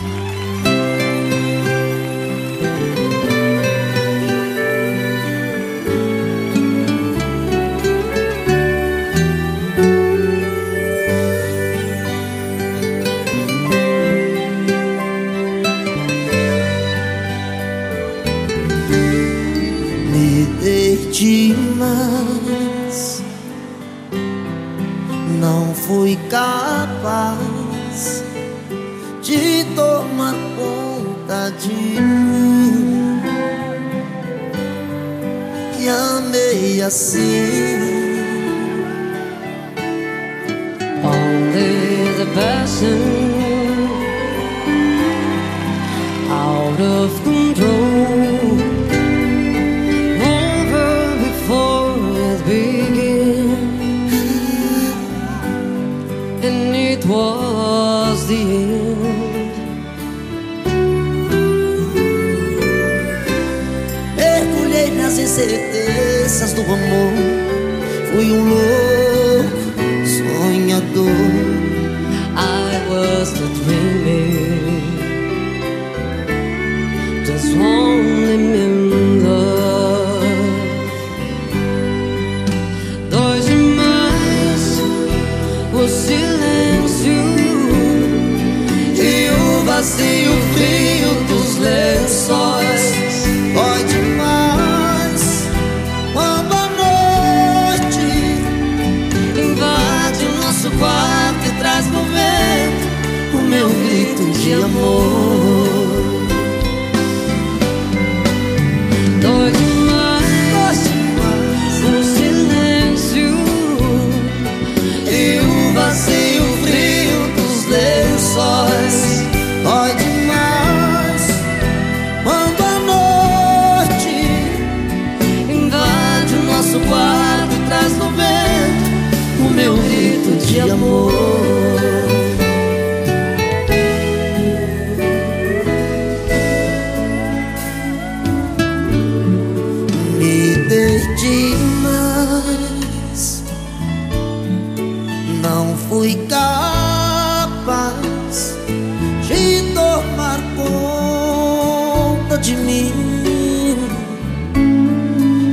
Me dei mais, não fui capaz de tomar conta de mim. E amei assim. Only the passion out of control over before it began, and it was the end. Incertezas do amor. Fui um louco sonhador. De amor capaz De tomar conta de mim.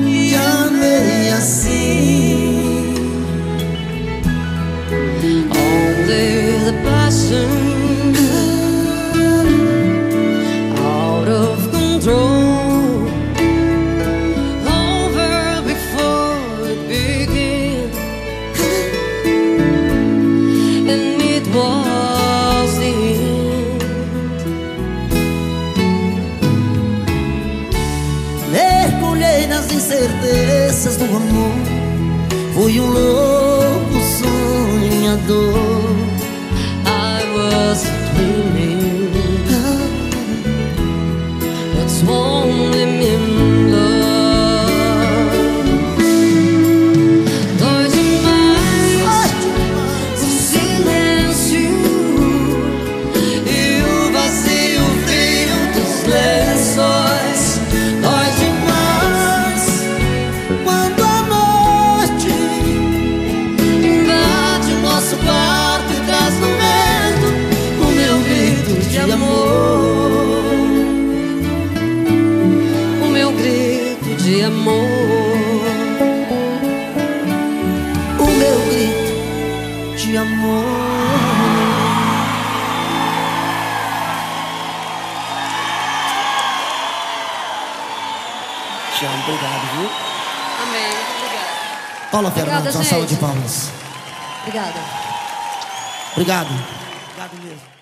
E amei assim. Only the passion out of control Nas incertezas do amor. Fui um louco sonhador amor. O meu grito de amor Tião, obrigado, viu? Amém. Obrigada. Paula Fernandes, uma salva de palmas. Obrigada. Obrigado. Obrigado mesmo.